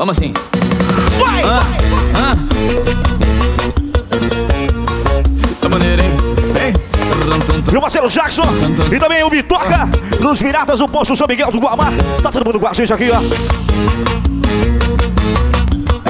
Vamos assim. Vai! Ah, ah. Da maneira, hein? Meu parceiro Jackson e também o Bitoca dos Piratas do Posto São Miguel do Guamá. Tá todo mundo com a gente aqui, ó.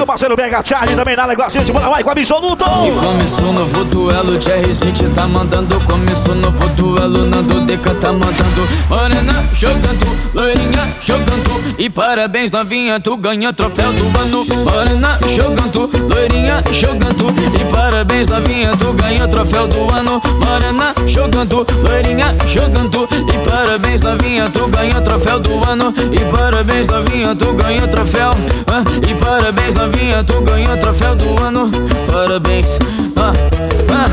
Meu parceiro Mega Charlie também nada igual a gente. Bora vai com absoluto! E começou novo duelo, Jerry Smith tá mandando. Começou novo duelo, Nando Deca tá mandando. Morena jogando, loirinha jogando. E parabéns, novinha, tu ganha troféu do ano. Morena jogando, loirinha jogando. E parabéns, novinha, tu ganha troféu do ano. Morena jogando, loirinha jogando. E parabéns, novinha, tu ganha troféu do ano. E parabéns, novinha, tu ganha troféu. Ah, e parabéns, novinha, tu ganha troféu do ano. Parabéns. Ah, ah.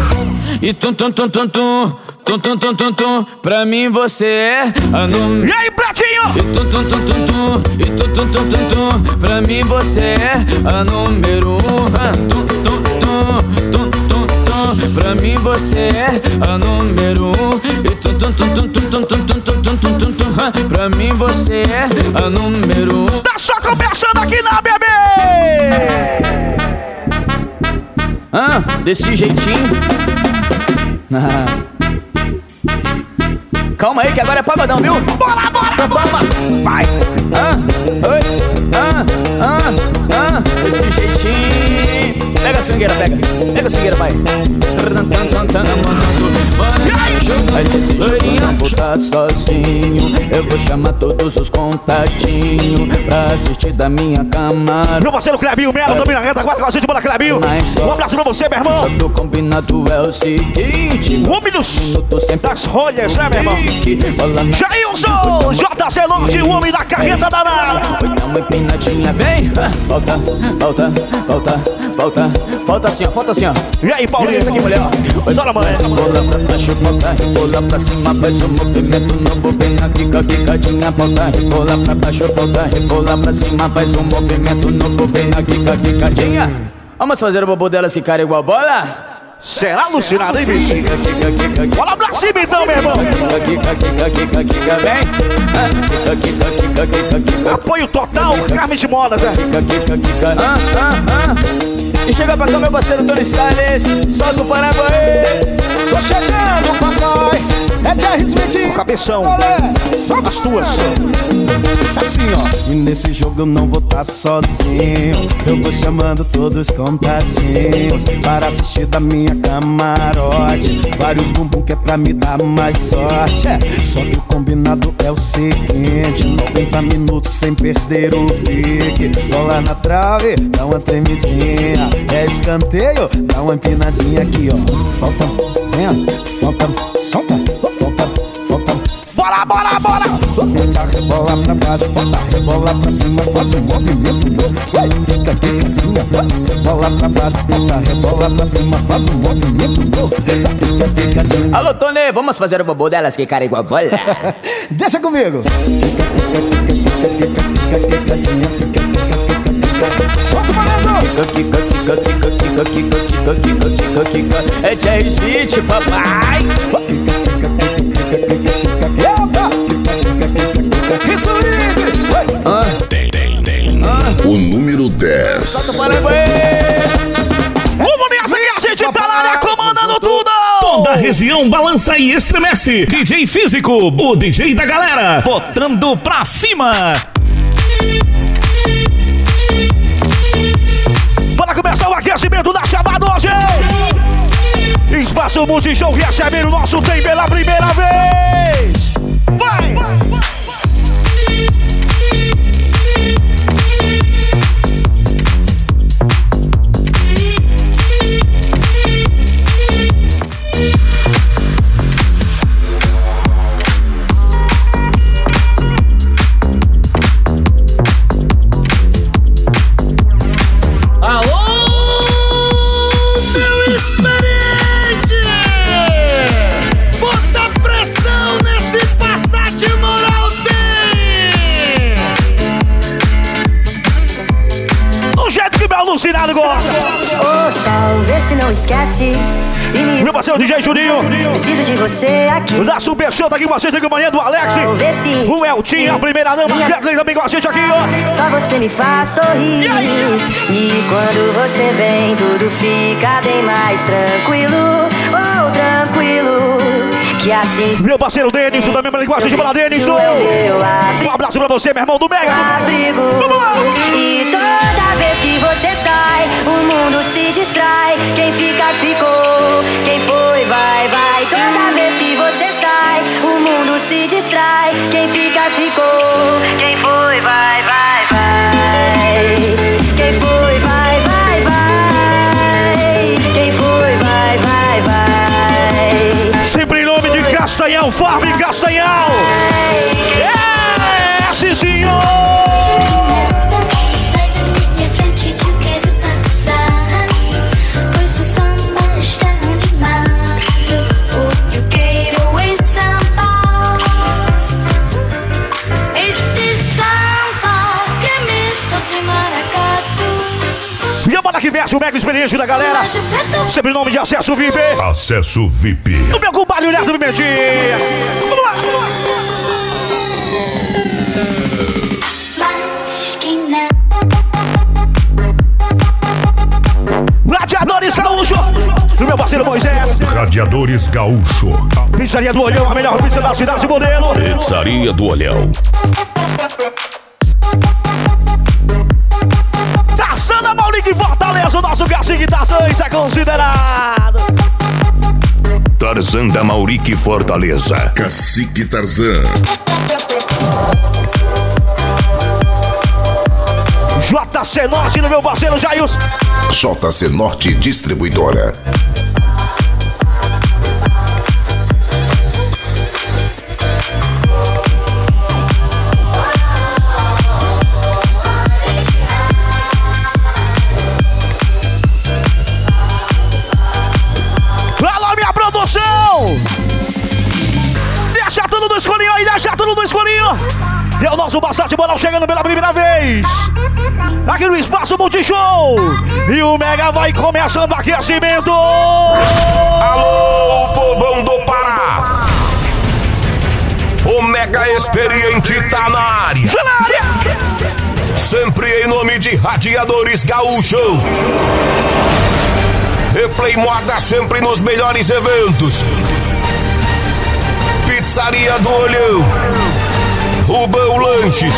E tum tum tum tum tum. Tum tum tum tum tum. Pra mim você é a número. E aí, Pratinho? E tum tum tum tum tum. E tum tum tum tum tum. Pra mim você é a número um. Ah, tum tum tum. Tum tum tum. Pra mim você é a número um. E tum tum tum tum tum tum tum tum tum tum tum tum. Ah, Pra mim você é a número um. Tá só começando aqui na bebê! Ah, desse jeitinho. Ah. Calma aí que agora é pagodão, viu? Bora, bora! Então toma, vai. Pega a swingueira, pega. Pega a swingueira, vai. Mas desse jeito eu não vou estar sozinho. Eu vou chamar todos os contatinhos pra assistir da minha cama. Meu parceiro Clebinho Melo também na reta, a gente, bora Clebinho! Um abraço pra você, meu irmão! Só que o combinado é o seguinte: O homem dos, das rolhas, né, meu irmão? Bola Jailson! JC Norte, o homem da carreta danada! Foi dar uma empinadinha, vem! Volta, volta, volta, volta, volta assim, ó, volta assim, ó. E aí, Paulinho? Isso aqui, mulher. Bora, mãe! Bola pra baixo, volta, rebola pra cima, faz um movimento novo, vem na quica, quicadinha, volta, rebola pra baixo, volta, rebola pra cima, faz um movimento novo, vem na quica, quicadinha. Vamos fazer o bobo delas ficar igual bola? Será alucinado, hein, bicho? Bola pra cima então, meu irmão! Apoio total, Carmen de Modas, é? Ah, ah, ah. E chega pra cá, meu parceiro Tony Salles. Solta o Paraguai. Tô chegando, papai. É Jerry Smith. O cabeção, Olé, solta as tuas. Assim, ó. E nesse jogo eu não vou estar sozinho. Eu vou chamando todos os contatinhos para assistir da minha camarote. Vários bumbum que é pra me dar mais sorte. É, só que o combinado é o seguinte: 90 minutos sem perder o pique. Bola na trave, dá uma tremidinha. É escanteio, dá uma empinadinha aqui, ó. Falta, vem, ó. falta, solta, volta, volta. Bora, bora, bora! Volta, rebola pra baixo, volta, rebola pra cima, faz um movimento novo. Vai, fica quicadinha, vai, bola pra baixo, volta, rebola pra cima, faz um movimento novo. Fica quicadinha. Alô, Tony, vamos fazer o bobo delas que cara igual bola. Deixa comigo. Solta o malandro. É Jerry Smith, papai. Isso. Ah, Tem, tem, tem. O número 10. solta o Paraguai. Vamos nessa que a gente tá na área comandando tudo! Toda a região balança e estremece. DJ Físico, o DJ da galera, botando pra cima. Começar o aquecimento da chamada hoje! Espaço Multishow recebendo o nosso Tem pela primeira vez! Vai! Alô, Meu parceiro DJ Juninho. Preciso de você aqui. Da Super Show, tá aqui com a gente manhã do Alex. O Eltinho, a primeira dama. Minha- Kathleen também com a gente aqui, ó. Só você me faz sorrir. E aí? E quando você vem, tudo fica bem mais tranquilo. Oh, tranquilo. Que assim Meu parceiro Denison também pra linguagem de bola Denison. é o meu abri- Um abraço pra você, meu irmão do Mega. abrigo. Vamos lá. E que você sai, o mundo se distrai. Quem fica, ficou. Quem foi, vai, vai. Toda vez que você sai, o mundo se distrai. Quem fica, ficou. Quem foi, vai, vai, vai. Quem foi, vai, vai, vai. Quem foi, vai, vai, vai. Sempre em nome de Castanhal, Farm Castanhal. Veste o Mega Experiente da galera. Sempre em nome de acesso VIP. Acesso VIP. O meu compadre Neto Pimentinha. Vamos lá. Radiadores Gaúcho. Do meu parceiro Moisés. Radiadores Gaúcho. Pizzaria do Olhão, a melhor pizza da cidade modelo. Pizzaria do Olhão. Considerado. Tarzan da Maurique Fortaleza. Cacique Tarzan. JC Norte do meu parceiro Jails. JC Norte Distribuidora. Moral chegando pela primeira vez! Aqui no Espaço Multishow! E o Mega vai começando o aquecimento! Alô, povão do Pará! O Mega Experiente tá na área. Sempre em nome de Radiadores Gaúcho. Replay Moda sempre nos melhores eventos. Pizzaria do Olhão. Lanches.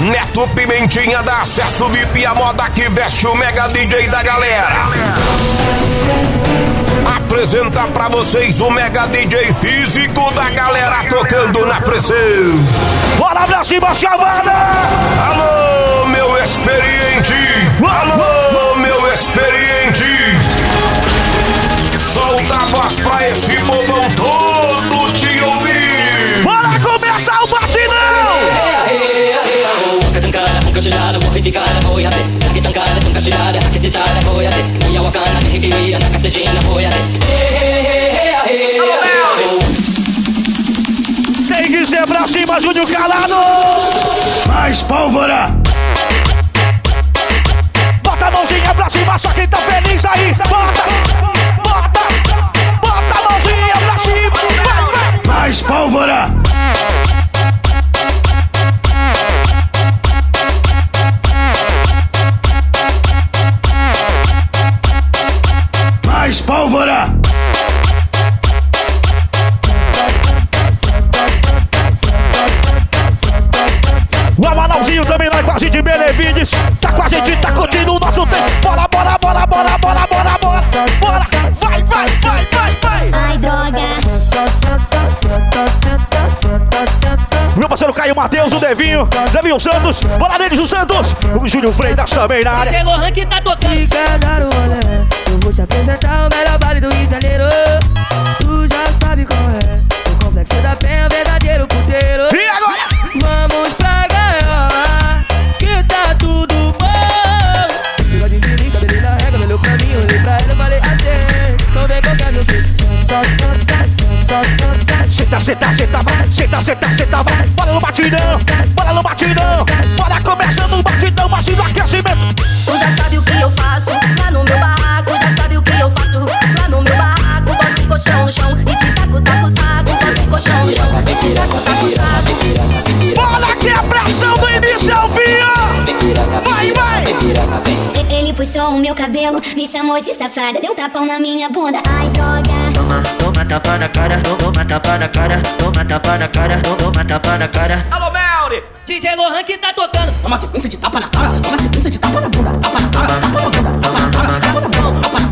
Neto Pimentinha dá acesso VIP à moda que veste o Mega DJ da galera. Apresenta pra vocês o Mega DJ físico da galera tocando na pressão. Bora pra cima, chamada! Alô, meu experiente! Alô, meu experiente! Solta a voz pra esse Quem quiser pra cima, Júnior Calado! Mais pólvora! Bota a mãozinha pra cima, só quem tá feliz aí! Bota! Bota! Bota a mãozinha pra cima! Vai, vai! Mais pólvora! Mais pólvora! O Amanalzinho também lá com a gente, Benevides. Tá com a gente, tá curtindo o nosso tempo. Bora, bora, bora, bora, bora, bora, bora. Bora, vai, vai, vai, vai, vai. Ai droga Meu parceiro Caio Matheus, o Devinho, Devinho Santos. Bora deles, o Santos. O Júlio Freitas também na área. Pegou rank tá tocando. Eu vou te apresentar o melhor baile do Rio de Janeiro. Tu já sabe qual é. O complexo da penha, o verdadeiro puteiro. E agora? Vamos pra gaiola, que tá tudo bom. Bigode de mim, cabelo na régua, olhou pra mim, olhei pra ela, eu falei assim. Então vem qualquer meu beijo. Senta, senta, senta, vai. Senta, senta, senta, vai. Bora no batidão, bora no batidão. Bora começando o batidão, no aquecimento. Tu já sabe o que eu faço lá no meu barraco, colchão no chão e te taco, taco, saco. Bota o colchão no chão e te taco, taco, saco. Bola que é pressão do início ao Vai, vai! Ele puxou o meu cabelo, me chamou de safada, deu um tapão na minha bunda. Ai, droga! Toma, toma tapa na cara, toma tapa na cara, toma tapa na cara, toma tapa na cara. Alô, Melri! DJ Lohan que tá tocando. Toma sequência de tapa na cara, toma sequência de tapa na bunda, tapa na cara, tapa na bunda, tapa na cara, tapa na bunda, tapa na bunda.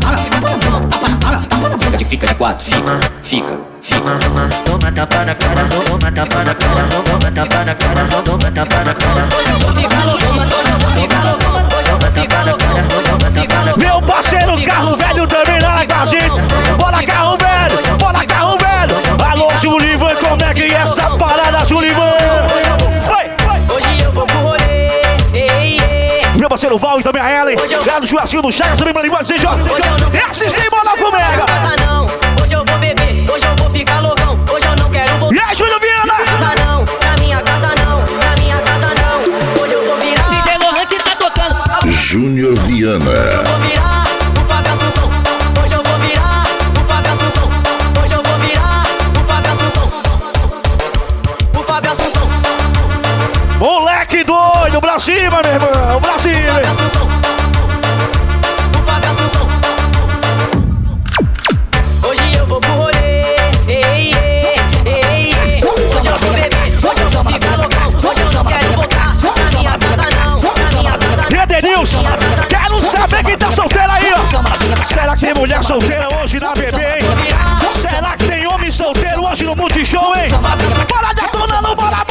Fica de quatro, fica, fica, fica. Toma, toma tapa na cara, toma tapa na cara, toma tapa na cara, toma tapa na cara. Fica loucão, fica loucão, Toma tapa na cara, toma tapa na cara. Meu parceiro Carro Velho também lá com a gente. Bora, Carro Velho! Bora, Carro Velho! Alô, Julivan, como é que é essa parada, Julivan? Parceiro Val e também a Ellen. Gado churrasquinho do Chagas, também Marimão, vocês jogam. Esses tem moda com Mega. Casa não, hoje eu vou beber, hoje eu vou ficar loucão, hoje eu não quero voltar. E aí, Júlio Viana? Casa não, na minha casa não, na minha casa não, hoje eu vou virar. DJ Lohan que tá tocando. Júnior Viana. vou virar doido, pra cima, meu irmão, pra cima. Hoje eu vou pro rolê. Ei, ei, ei, ei. Hoje eu vou beber. Hoje eu vou ficar loucão. Hoje eu não quero voltar. Na minha casa não. Na minha casa não. E Edenilson, quero saber quem tá solteiro aí, ó. Será que tem mulher solteira hoje na bebê, hein? Será que tem homem solteiro hoje no Multishow, hein? Bora detonando, bora, bora aquecendo.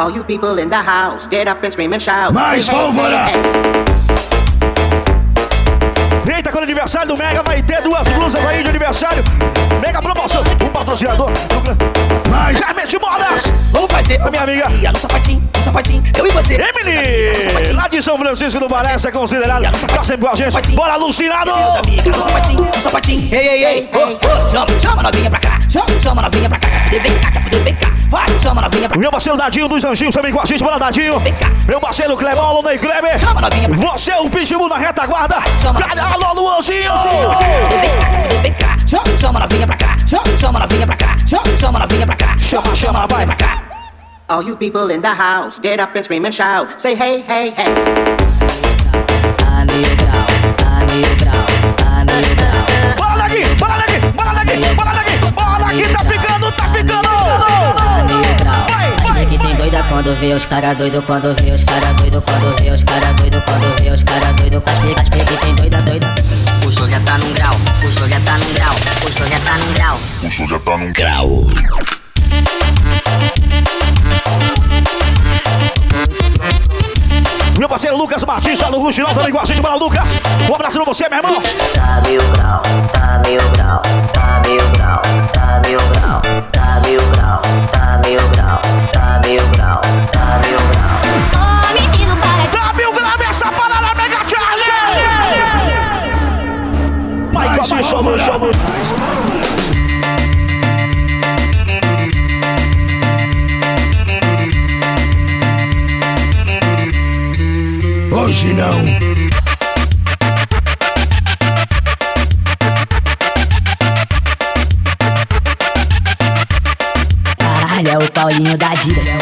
All you people in the house, get up and scream and shout. Mais pólvora. Eita, quando o aniversário do Mega vai ter duas blusas aí de aniversário. Mega promoção, o patrocinador. Mais Carmen de Modas. Vamos fazer A minha amiga no sapatinho, no sapatinho, eu e você. Emily, lá de São Francisco do Baré, é considerada. Tá sempre com a gente. Bora, alucinado! No sapatinho, no sapatinho. Ei, ei, ei, oh, oh. Chama, chama novinha pra cá. Chama, chama novinha pra cá. Vem cá, vem cá. Vai, chama novinha. Meu parceiro Dadinho dos Anjinhos também com a gente, bora Dadinho. Vem cá. Meu parceiro Clebão, alô Ney Kleber. Chama novinha. Você é o pitbull na retaguarda. Chama. Alô, Luanzinho. Vem cá, vem cá. Chama, novinha pra cá. Chama, novinha pra cá. Chama, novinha pra cá. Chama, chama, vai. pra cá. All you people in the house, get up and scream and shout. Say hey, hey, hey. Bora, Neguinho, bora, Neguinho, bora, Neguinho, bora, Neguinho. Bora, que tá ficando, tá ficando. Vai, vai. Que tem doida quando vê os cara doido, quando vê os cara doido, quando vê os cara doido, quando vê os cara doido, caspe, caspe que tem doida, doida. O show já tá num grau, o show já tá num grau, o show já tá num grau. O show já tá num grau. Meu parceiro Lucas Martins, tá no Ruxinol também com a gente, bora, Lucas. Um abraço pra você, meu irmão. Tá mil grau, tá mil grau, tá mil grau, tá mil grau, tá mil grau, tá mil grau, tá mil grau, tá mil grau. Ô, menino, para de Dá mil graus essa parada, Mega Charlie. Vai, calma, chama, chama. Hoje o Paulinho da Adidas.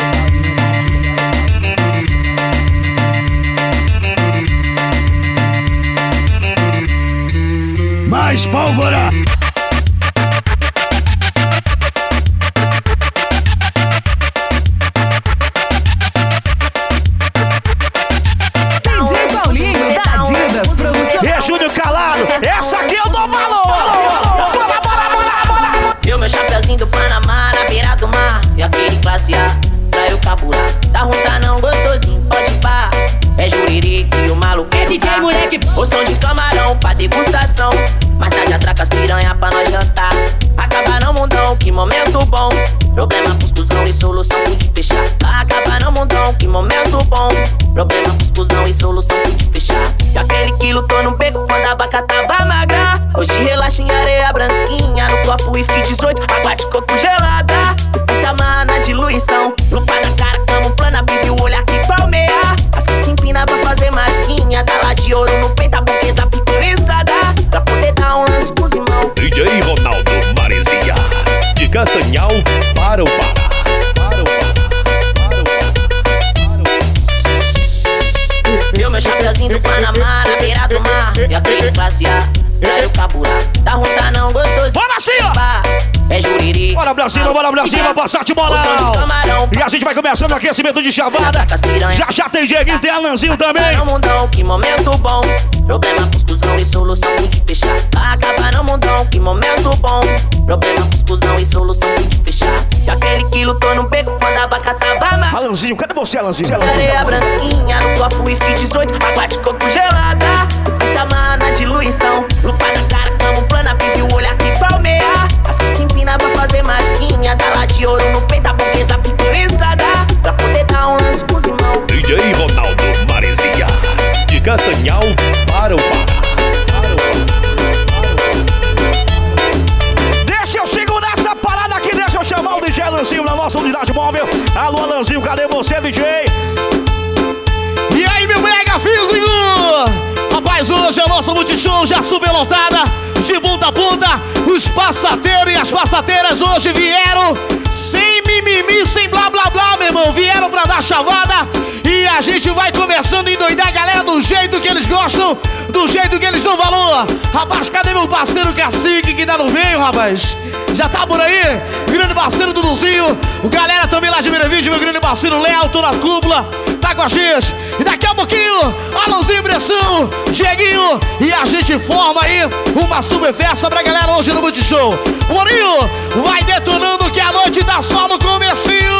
Pra cima, bora pra cima, Passat bola. E a gente vai começando o aquecimento de chavada. Já já tem Dieguinho, tem Alanzinho também. mundão, que momento bom. Problema, confusão e solução de fechar. Acaba no mundão, que momento bom. Problema, confusão e solução de fechar. Se aquele que lutou no beco quando a vaca tava má. Alanzinho, cadê você, Alanzinho? Areia branquinha no copo whisky 18, água de coco gelada. Essa mana diluição, lupa na cara, cama plana, marquinha, dá lá de ouro no peito, a burguesa fica lisada. Pra poder dar um lance com os irmãos. DJ Ronaldo Maresia. De Castanhal para o Pará. Deixa eu segurar essa parada aqui, deixa eu chamar o DJ Alanzinho na nossa unidade móvel. Alô, Alanzinho, cadê você, DJ? E aí, meu mega físico! Rapaz, hoje é o nosso multishow já super lotada, de bunda Os passateiros e as passateiras hoje vieram sem mimimi, sem blá blá blá, meu irmão. Vieram pra dar chavada e a gente vai começando a endoidar a galera do jeito que eles gostam, do jeito que eles dão valor. Rapaz, cadê meu parceiro cacique que ainda não veio, rapaz? Já tá por aí? Grande parceiro Duduzinho, galera também lá de Miravídeo, meu grande parceiro Léo, tô na cúpula, tá com a gente. E daqui a pouquinho, Alãozinho Pressão, Dieguinho, e a gente forma aí uma super festa pra galera hoje no Multishow. Morinho, vai detonando que a noite tá só no comecinho.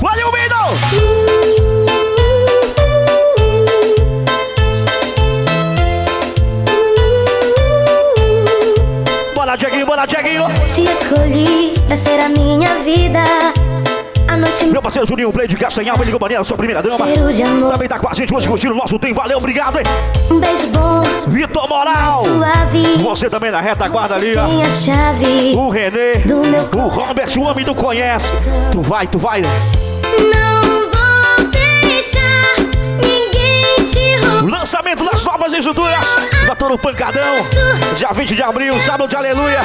Valeu, Mido! Bora, Dieguinho, bora, Dieguinho! Te escolhi pra ser a minha vida. Meu parceiro Juninho Play de Castanhal, de companhia, sua primeira dama. Também tá com a gente hoje curtindo o nosso tempo. Valeu, obrigado, hein? Um beijo bom, Vitor Moral! suave. Você também na retaguarda ali, ó. Tem O Renê, do meu o Robert, o homem do conhece. Tu vai, tu vai. Não vou deixar ninguém roubar. Lançamento das novas estruturas. Doutor no Pancadão. Dia 20 de abril, sábado de aleluia.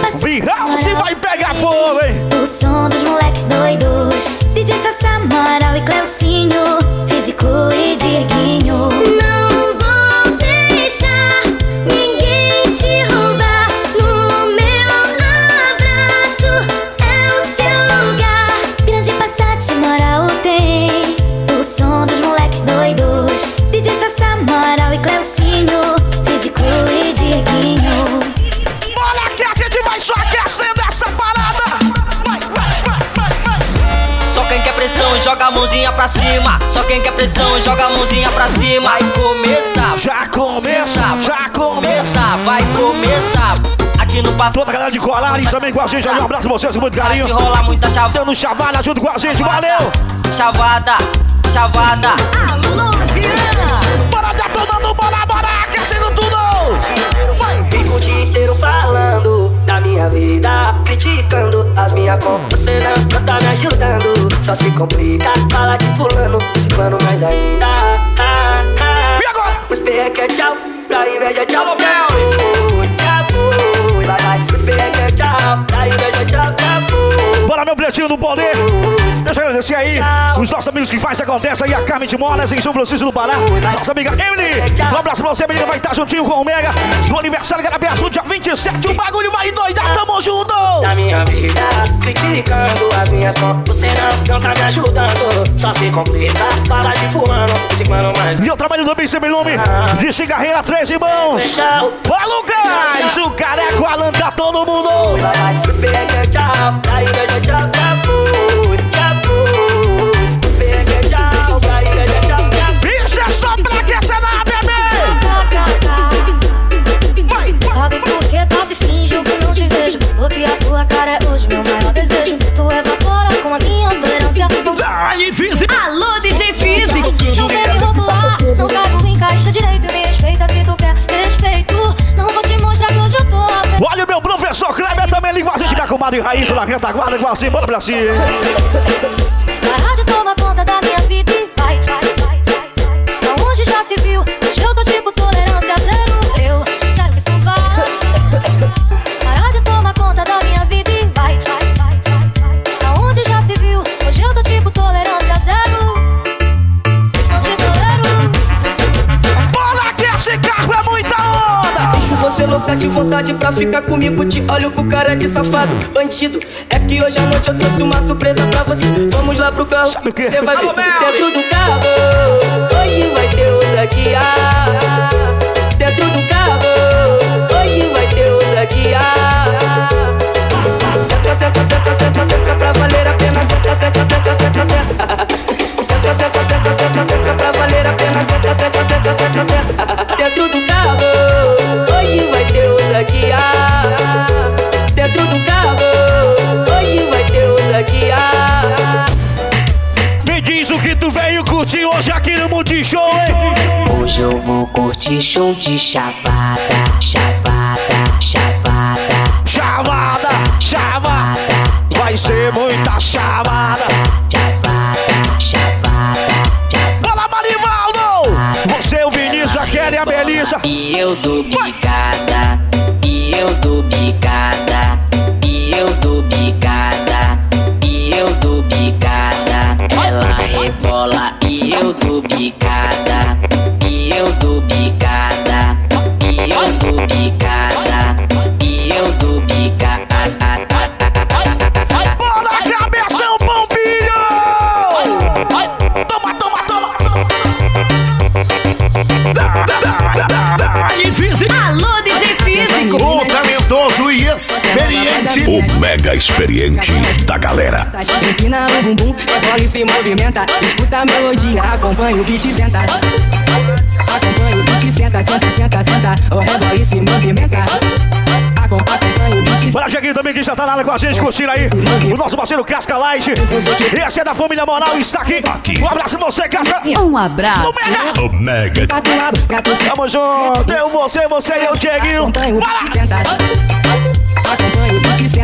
Parceiro. House vai pegar fogo, hein? O som dos moleques doidos. DJ Sassá, Moral e Cleucinho. Físico e Dieguinho. Pressão joga a mãozinha pra cima. Só quem quer pressão joga a mãozinha pra cima. Vai começar, Já começa, já começa. vai começar. Aqui no passo Toda a galera de Colares também com a gente. Um abraço pra vocês com muito vai carinho. que rola muita chavada. Dando chavada junto com a gente, valeu! Chavada, chavada. Alô, Diana! Bora detonando, bora, bora, aquecendo tudo! Fico o dia inteiro falando minha vida, criticando as minhas contas. Você não, tá me ajudando, só se complica. Fala de fulano, ciclano mais ainda. Ah. E agora? Os perreque é tchau, pra inveja tchau. Pretinho do poder! Deixa eu agradecer aí os nossos amigos que faz acontece aí, a Carmen de Moras em São Francisco do Pará. Nossa amiga Emily, um abraço pra você, menina, vai estar juntinho com o Mega no aniversário Garapiaçu, dia 27. O bagulho vai doidar, tamo junto! Da minha vida, criticando as minhas contas. Você não, não tá me ajudando, só se complica. Fala de fulano, ciclano mais E eu trabalho também sem nome de cigarreira, três irmãos. Tchau. Fala, Lucas! O careco Alan tá todo mundo! Perreque tchau, pra inveja tchau, já a comadre Raíssa na retaguarda com assim, bora pra cima! Para de tomar de vontade pra ficar comigo, te olho com cara de safado, bandido. É que hoje à noite eu trouxe uma surpresa pra você. Vamos lá pro carro, você vai ver dentro do carro. Hoje vai ter ousadia. Dentro do carro, hoje vai ter ousadia. Senta, senta, senta, senta, senta pra valer a pena. Senta, senta, senta, senta, senta. Senta, senta, senta, senta, senta pra valer a pena. Senta, senta, senta, senta, senta. Dentro do carro, ousadia. Dentro do carro, hoje vai ter ousadia. Me diz o que tu veio curtir hoje aqui no Multishow, hein? Hoje eu vou curtir show de chavada, chavada, chavada. Chavada, chavada. Vai ser muita chavada. Chavada, chavada, Fala, Marivaldo! Você, o Vinícius, a Kelly e a Melissa. E eu dou bicada, e eu dou bicada, e eu dou bicada, e eu dou bicada. Ela rebola e eu dou bicada, e eu dou bicada, e eu dou bicada, O mega experiente da galera. Empina o bumbum, rebola e se movimenta. Escuta a melodia, acompanha o beat e senta. Acompanha o beat e senta, senta, senta, senta. O rebola e se movimenta. Acom- Acompanha o beat Olha, Dieguinho também que já tá na área com a gente, curtindo aí. O nosso parceiro Casca Light. Esse é da família Moral, está aqui. Um abraço pra você, Casca. Um abraço. No Mega. O mega. Tamo junto. Eu, você, você e eu, Dieguinho. Acompanha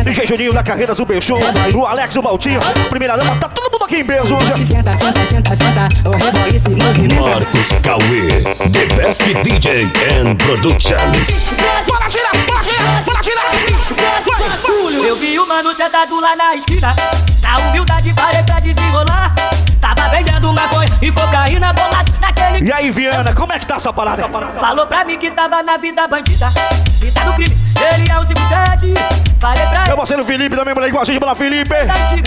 DJ Juninho da carreira Super Show. O Alex, o Valtinho. Primeira dama, tá todo mundo aqui em peso hoje. E Senta, senta, senta, senta. O rebola e se movimenta. Marcos Cauê. The best DJ and Productions. Fala, tira, fala, tira, fala, tira. Eu vi o mano sentado lá na esquina. Na humildade parei pra desenrolar. Vendendo maconha e cocaína bolada naquele. E aí, Viana, como é que tá essa parada? Falou pra mim que tava na vida bandida. Vida do crime, ele é o 57. Falei pra Meu ele. parceiro Felipe também, moleque, com a gente, pela Felipe.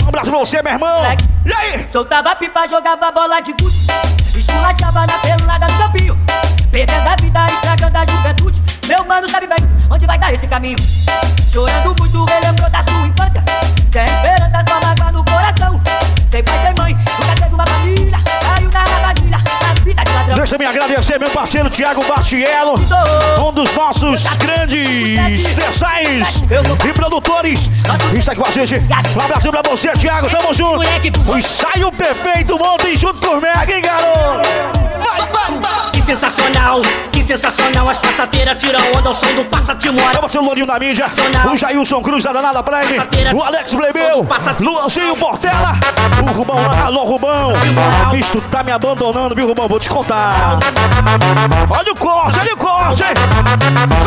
Um abraço pra você, meu irmão. E aí? Soltava pipa, jogava bola de gude. Esculachava na pelada do campinho. Perdendo a vida, estragando a juventude. Meu mano sabe bem onde vai dar esse caminho. Chorando muito, relembrou da sua infância. Sem esperança, só mágoa no coração. Sem pai, sem mãe, Deixa eu me agradecer, meu parceiro Thiago Bastiello, um dos nossos grandes terçais e produtores. Está aqui com a gente. Um abraço pra você, Thiago. Tamo junto. O ensaio perfeito ontem junto com o Mega, hein, garoto? Vai, vai, vai. Que sensacional, que sensacional. As passateiras tiram onda ao som do Passatimora. É você, o Lourinho da mídia. O Jailson Cruz da Danada Prime. O Alex Plebeu. Luanzinho Portela. O Rubão. Alô, Rubão. Visto tá me abandonando, viu, Rubão? Vou te contar. Olha o corte, olha o corte.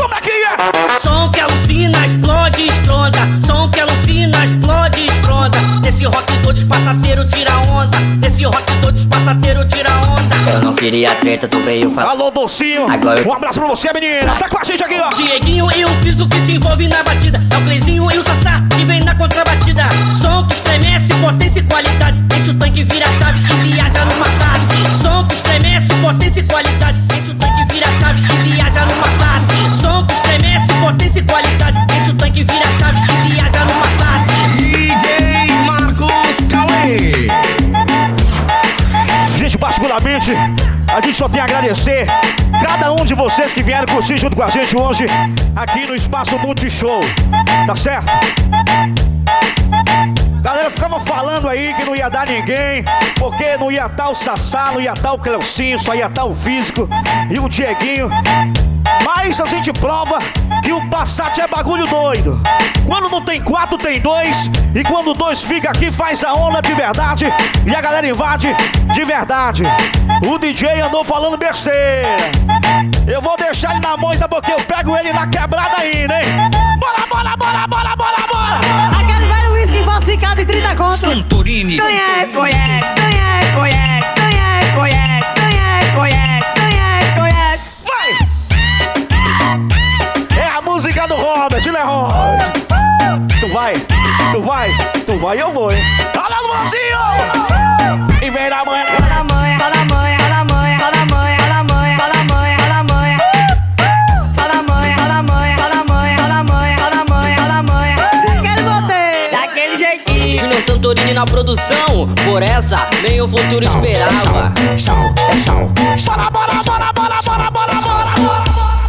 Como é que é? Som que alucina, explode, estronda. Som que alucina, explode, estronda. Esse rock todos passateiro tira onda. Esse rock todos passateiro tira onda. Eu não queria treta, tu veio falar. Alô, Docinho. Agora eu- Um abraço pra você, menina. Tá com a gente aqui, ó. Dieguinho e o Fiso que te envolve na batida. É o Cleizinho e o Sassá que vem na contrabatida. Som que estremece, potência e qualidade. Enche o tanque, vira a chave e viaja no Passat. Som que estremece, potência e qualidade. Enche o tanque, vira a chave e viaja no Passat. Som que estremece, potência e qualidade. Enche o tanque, vira a chave e viaja no Passat. DJ Marcos Cauê. Gente, particularmente, a gente só tem a agradecer cada um de vocês que vieram curtir junto com a gente hoje aqui no Espaço Multishow. Tá certo? Galera ficava falando aí que não ia dar ninguém, porque não ia estar o Sassá, não ia estar o Cleucinho, só ia estar o Físico e o Dieguinho. Mas a gente prova que o Passat é bagulho doido. Quando não tem quatro, tem dois. E quando dois fica aqui, faz a onda de verdade. E a galera invade de verdade. O DJ andou falando besteira. Eu vou deixar ele na moita porque eu pego ele na quebrada ainda, hein? Bora, bora, bora, bora, bora, bora! Aquele velho uísque falsificado em 30 conto. Santorini. Conhece, conhece, conhece, Santorini na produção, por essa nem o futuro esperava. Sal, é sal. Bora, bora, bora, bora, bora, bora, bora, bora.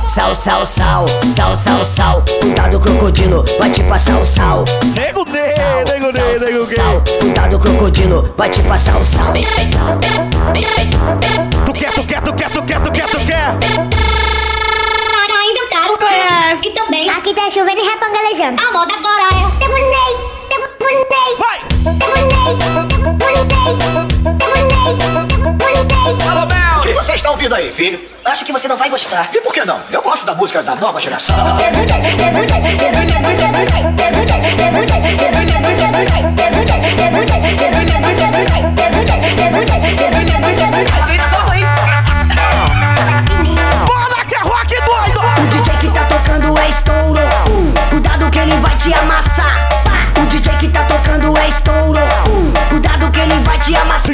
Sal, sal, sal, sal, sal, sal. Cuidado, crocodilo, vai te passar o sal. Nego Ney, nego Ney, nego Sal, Ney. cuidado, crocodilo, vai te passar o sal. Tu quer, tu quer, tu quer, tu quer, tu quer, tu quer. Já inventaram E também Aqui tá chovendo e repangalejando A moda agora é Demonei, demonei Vai! O que você está ouvindo aí, filho? Acho que você não vai gostar. E por que não? Eu gosto da música da nova geração.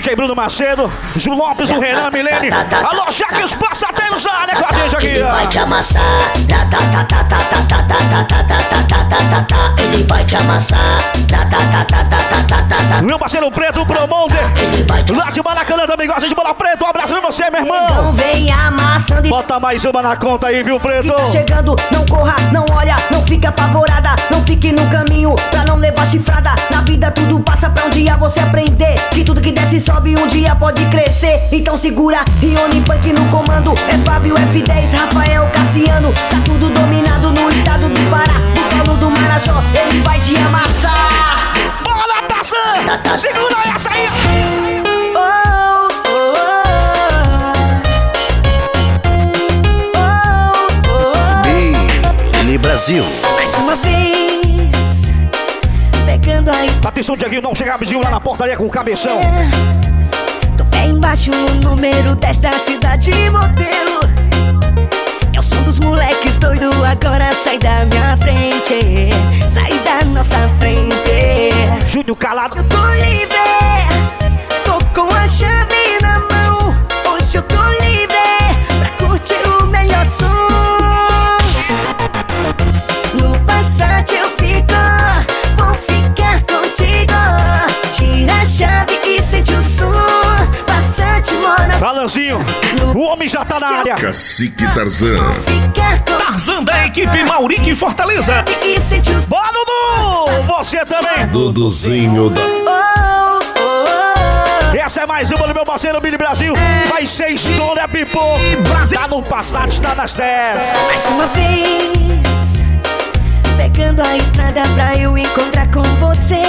Te Bruno Macedo, Ju Lopes, o Renan Milene. Alô, Jaques Passateiros com a gente aqui. Ele vai te amassar. Tá, tá, tá, tá, tá, tá, tá, tá, tá, tá, tá, tá, tá, tá, tá. Ele vai te amassar. Tá, tá, tá, tá, tá, tá, tá, tá, tá. Meu parceiro preto, Promonte. Lá de Maracanã também gosta de bola preta. Um abraço pra você, meu Então irmão. vem amassando e Bota mais uma na conta aí, viu, preto? tá chegando, não corra, não olha, não fica apavorada, não fique no caminho pra não levar chifrada. Na vida tudo passa pra um dia você aprender que tudo que desce e sobe um dia pode crescer. Então segura, Rione Punk no comando, é Fábio F10, Rafael Cassiano, tá tudo dominado no estado do Pará, no solo do Marajó, ele vai te amassar. Bola, Tarzan! Segura essa aí! Oh, Billy Brasil. Mais uma vez, pegando a estrada. Atenção, Dieguinho, não chega rapidinho lá na portaria com o cabeção. Tô bem embaixo no número 10 da cidade modelo. É o som dos moleques doido, agora sai da minha frente. Sai da nossa frente. Júnior Calado. Eu tô livre, tô com a chave na mão. Hoje eu tô livre pra curtir o melhor som. Balanzinho, o homem já tá na área. Cacique Tarzan. Tarzan da equipe Maurique Fortaleza. e Bora, Dudu! Você também. Duduzinho da. Essa é mais uma do meu parceiro Billy Brasil. Vai ser história, pipoca. Tá no passado, tá nas 10. Mais uma vez, pegando a estrada pra eu encontrar com você.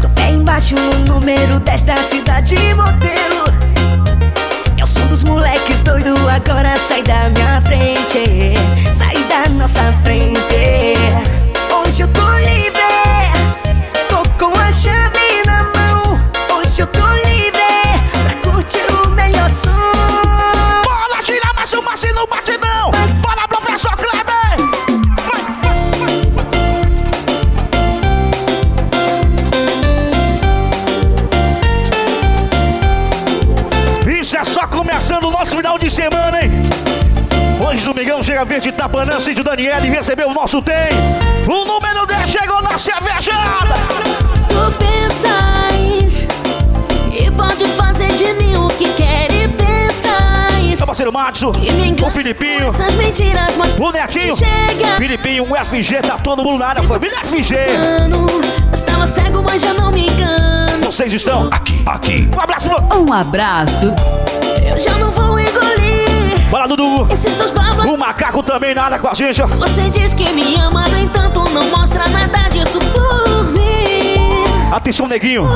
Tô bem embaixo no número 10 da cidade modelo. É o som dos moleques doido, agora sai da minha frente. Sai da nossa frente. Hoje eu tô livre, Itapanã, Cídio Daniel e recebeu o nosso tem. O número 10 chegou na cervejada. Tu pensas e pode fazer de mim o que quer e pensas. Meu parceiro Matson, o Filipinho, Essas mentiras, mas o Netinho, Chega. Filipinho, o FG, tá todo mundo na área. Família FG. engano. Estava cego, mas já não me engano. Vocês estão aqui, aqui. Um abraço, Um abraço. Bora, Dudu. O macaco também na área com a gente. Você diz que me ama, no entanto, não mostra nada disso por mim. Atenção, neguinho.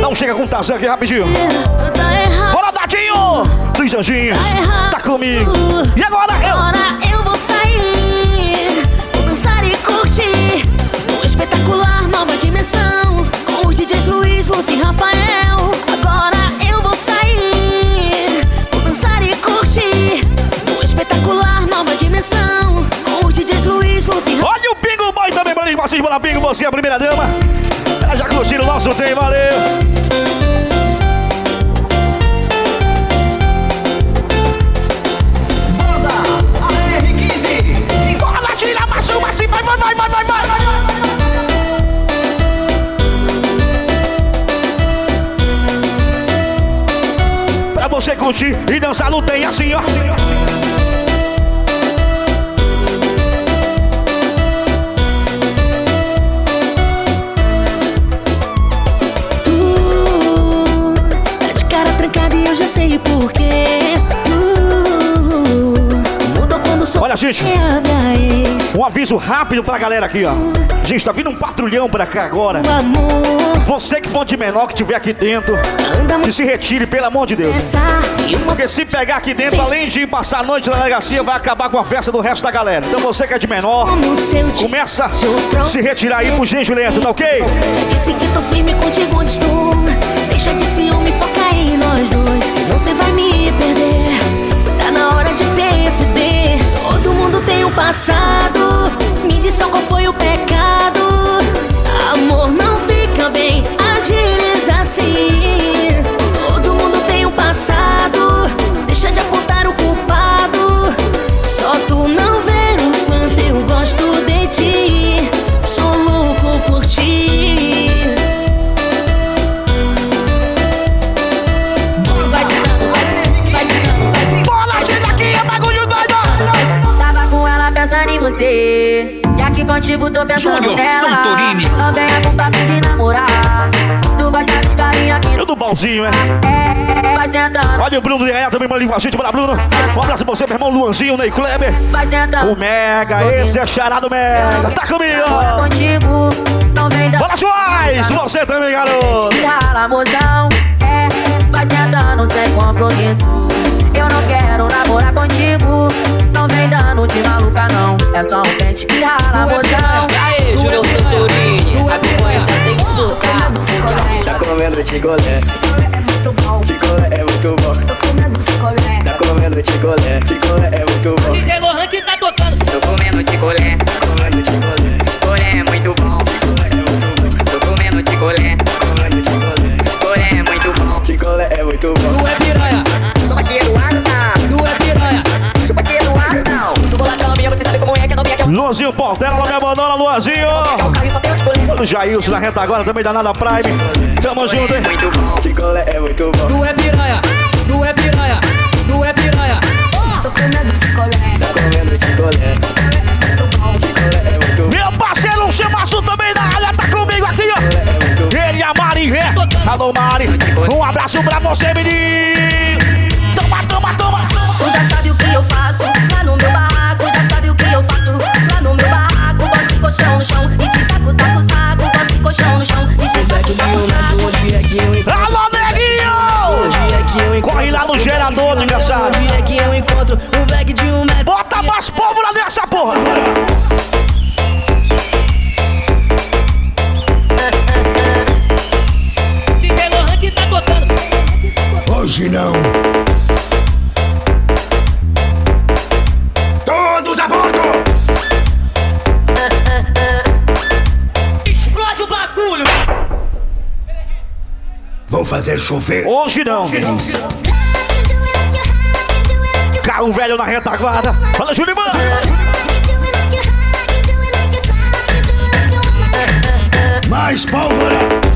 Não chega com o Tarzan aqui rapidinho. Tá errado. Bora, Dadinho. Luiz Anjinhos. Tá comigo. E agora eu. Agora eu vou sair, vou dançar e curtir um espetacular nova dimensão com os DJs Luiz, Lúcio e Rafael. Agora eu vou sair, vou dançar e curtir espetacular nova dimensão com os DJs Luiz, Rafael. Olha o Pingo Boy também Toninho Martins Bola Pingo, você é a primeira dama. Ela já curtiram o nosso trem, valeu. Bora, tira, macho, macho, vai, vai, vai, vai, vai, vai. Pra você curtir e dançar no tem assim, ó. Sei porquê. Uh, mudou quando sou Olha, gente. Um aviso rápido pra galera aqui, ó. Gente, tá vindo um patrulhão pra cá agora. Você que for de menor que tiver aqui dentro, que se retire, pelo amor de Deus. Porque se pegar aqui dentro, além de ir passar a noite na delegacia, vai acabar com a festa do resto da galera. Então você que é de menor, começa a se retirar aí por gentileza, tá ok? Já disse que tô firme contigo onde estou. Deixa de ciúme, foca em nós dois. Senão você vai me perder. Tá na hora de perceber. Todo mundo tem um passado. Me diz só qual foi o pecado. Amor não fica bem, agires assim. Todo mundo tem um passado. Deixa de apontar o contigo tô pensando Júnior nela. Santorini. Não venha com papo de namorar. Tu gosta dos carinha aqui. Eu do balzinho, é? Vai sentando, Olha o Bruno de Gaia também mandando com a gente. Bora, Bruno. Um abraço pra você, meu irmão Luanzinho, Ney Kleber. vai sentando. O Mega, esse é charado Mega. Tá comigo. Contigo, não vem dar. Bora, Joás. Você também, garoto. Que rala, mozão. É, vai sentando sem compromisso. Eu não quero namorar contigo. Não vem dando de maluca, não. É só um pente que rala, mozão. Aê, Júnior Santorini, a concorrência tem que socar. Tá comendo ticolé. Ticolé é muito bom. Tá comendo ticolé. Tá comendo ticolé. Ticolé é muito bom. O Jailson na reta agora, também da Nada Prime. Tamo junto, hein? Ticolé é muito bom. Tu é piranha. Tu é piranha. Tu é piranha. Tô comendo ticolé. Tá comendo é muito bom. Meu parceiro, um chamaço também da área, tá comigo aqui, ó. Ele e a Mari Ré. Alô, Mari. Um abraço pra você, menino. Toma, toma, toma. Tu já sabe o que eu faço lá no meu barraco. Já sabe o que eu faço lá no meu barraco. Boto colchão no chão e te taco, taco saco. Colchão no chão e te taco, taco saco. Hoje é que eu encontro. Alô, neguinho. Hoje é que eu encontro. Corre lá no gerador, desgraçado. Hoje é que eu encontro um bag de um metro. Bota mais pólvora nessa porra. DJ Lohan que tá. Hoje não. Fazer chover. Hoje não. Carro velho na retaguarda. Fala, Ivan. Mais pólvora.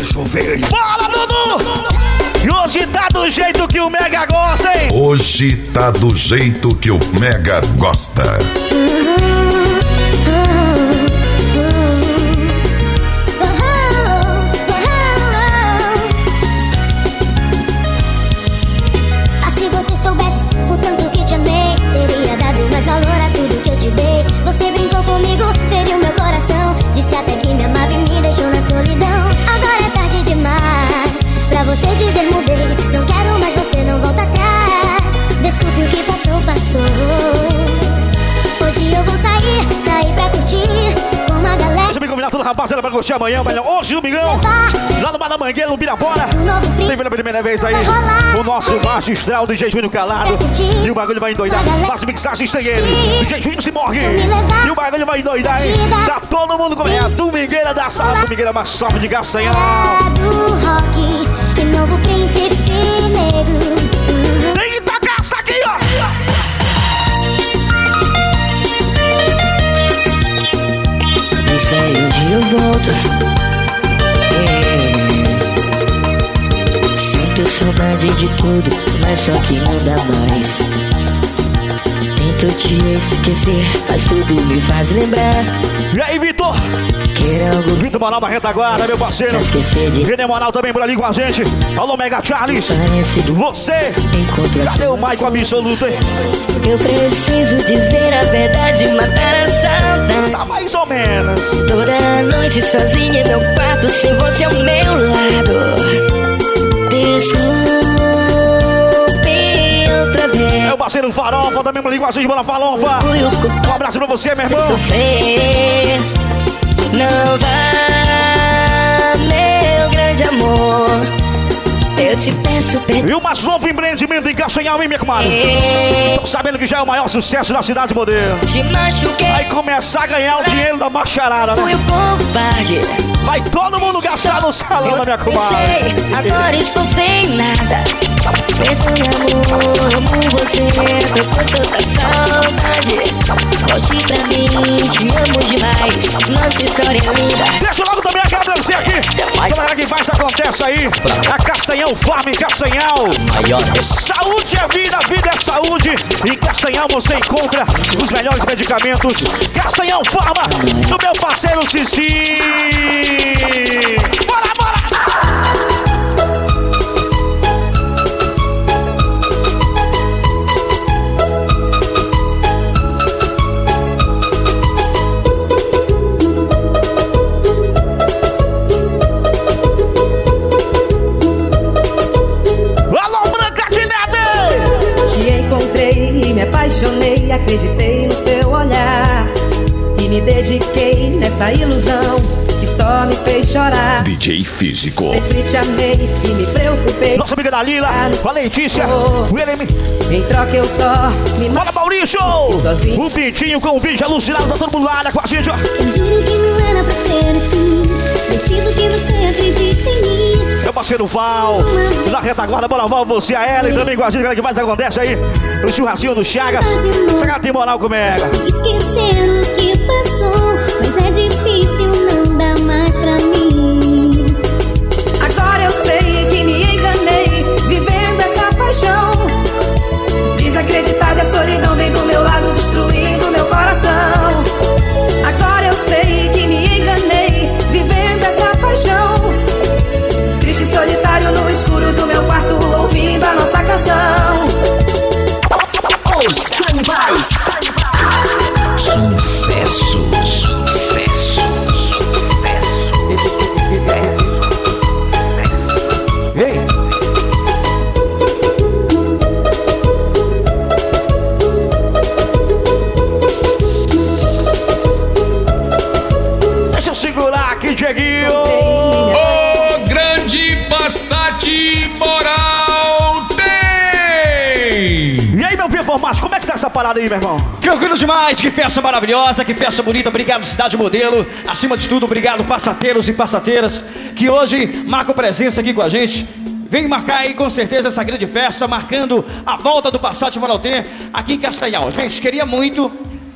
Fazer chover. Fala, Dudu. E hoje tá do jeito que o Mega gosta, hein? Hoje tá do jeito que o Mega gosta. Ah, rapaziada, pra curtir amanhã, melhor. Hoje, domingão, lá no Bar da Mangueira, no Birabora. Tem pela primeira vez aí o nosso magistral DJ Júnior Calado. E o bagulho vai endoidar. Nas mixagens tem ele, DJ Júnior Simorgue. E o bagulho vai endoidar, hein? Tá todo mundo com a domingueira da sala, domingueira mais salve de gaçanhão. do rock, novo príncipe negro. Eu volto. É. Sinto saudade de tudo, mas só que não dá mais. Tento te esquecer, mas tudo me faz lembrar. E aí, Vitor? Vitor Moral da Retaguarda, meu parceiro. Vini Moral também por ali com a gente. Alô, Mega Charles. Você. Cadê o Michael Absoluto, hein? Eu preciso dizer a verdade, matar a saudade. Tá mais ou menos. Toda noite sozinha em meu quarto, sem você ao meu lado. Desculpe outra vez. É o parceiro Farofa, também por ali com a gente, bora Farofa. Um abraço pra você, meu irmão. Sofrer. Não vá, meu grande amor. Eu te peço. E o mais novo empreendimento em Castanhal, hein, minha comadre? Tô sabendo que já é o maior sucesso da cidade modelo. Te machuquei. Vai começar a ganhar o dinheiro da macharada, Fui né? o covarde. Vai todo mundo gastar no salão da minha comadre. Agora estou sem nada. Perdoe, amor, amo você, tô com tanta saudade. Volte pra mim, te amo demais. Nossa história é linda. Deixa logo também agradecer aqui. Galera que faz acontece aí. A Castanhal Farm em Castanhal. Maior. Saúde é vida, vida é saúde. Em Castanhal você encontra os melhores medicamentos. Castanhal Farma, do meu parceiro Cici. Bora! Apaixonei, acreditei no seu olhar. E me dediquei nessa ilusão que só me fez chorar. DJ Físico. Sempre te amei e me preocupei. Nossa amiga Dalila, a Letícia, o Elemi. Em troca eu só me Bora, Maurício! O Pintinho com o vídeo alucinado, tá todo mundo lá né, com a gente, ó. Eu juro que não era pra ser assim. Preciso que você acredite em mim. Parceiro Val, da retaguarda, bora Val, você, a Ellen, também com a gente, galera que mais acontece aí. O churrasquinho do Chagas. Essa cara tem moral como é. Esquecer o que passou, mas é difícil, não dá mais pra mim. Agora eu sei que me enganei, vivendo essa paixão. Parada aí, meu irmão? Tranquilo demais, que festa maravilhosa, que festa bonita, obrigado Cidade Modelo, acima de tudo, obrigado passateiros e passateiras que hoje marcam presença aqui com a gente. Vem marcar aí com certeza essa grande festa, marcando a volta do Passat Moraltê aqui em Castanhal. Gente, queria muito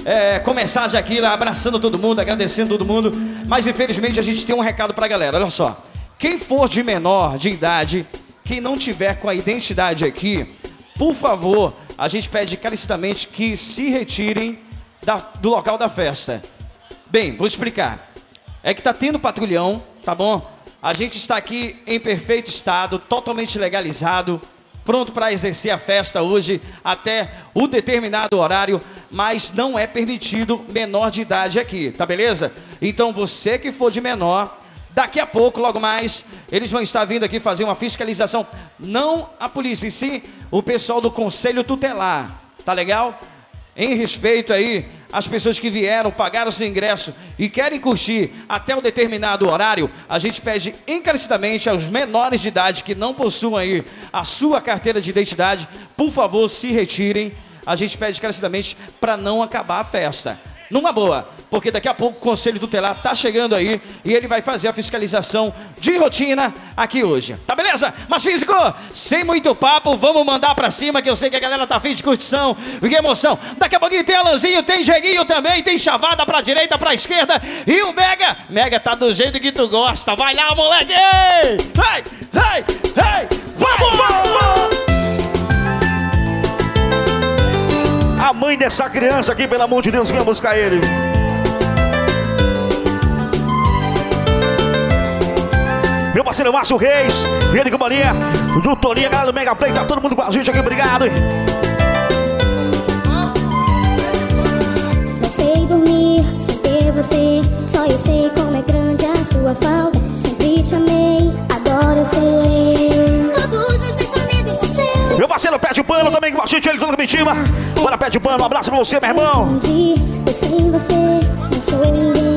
é, começar já aqui abraçando todo mundo, agradecendo todo mundo, mas infelizmente a gente tem um recado pra galera, olha só. Quem for de menor de idade, quem não tiver com a identidade aqui, por favor, a gente pede encarecidamente que se retirem da- do local da festa. Bem, vou explicar. É que tá tendo patrulhão, tá bom? A gente está aqui em perfeito estado, totalmente legalizado, pronto para exercer a festa hoje até o determinado horário, mas não é permitido menor de idade aqui, tá beleza? Então você que for de menor, Daqui a pouco, logo mais, eles vão estar vindo aqui fazer uma fiscalização. Não a polícia, e sim o pessoal do Conselho Tutelar. Tá legal? em respeito aí às pessoas que vieram, pagaram seu ingresso e querem curtir até um determinado horário, a gente pede encarecidamente aos menores de idade que não possuam aí a sua carteira de identidade, por favor, se retirem. A gente pede encarecidamente para não acabar a festa. Numa boa, porque daqui a pouco o Conselho Tutelar tá chegando aí e ele vai fazer a fiscalização de rotina aqui hoje. Tá beleza? Mas físico, sem muito papo, vamos mandar pra cima que eu sei que a galera tá afim de curtição e emoção. Daqui a pouquinho tem Alanzinho, tem Jeguinho também, tem chavada pra direita, pra esquerda e o Mega. Mega tá do jeito que tu gosta. Vai lá, moleque! Ei! Ei! Ei! Ei! Vamos, vamos! A mãe dessa criança aqui, pelo amor de Deus, venha buscar ele. Meu parceiro Márcio Reis, Viane Companhia, do Tolinha, galera do Mega Play, tá todo mundo com a gente aqui, obrigado. Não sei dormir sem ter você. Só eu sei como é grande a sua falta. Sempre te amei, agora eu Meu parceiro Pé de Pano também com a gente, ele todo cima. Bora, Pé de Pano, um abraço pra você, meu irmão. Onde eu sem você não sou ninguém.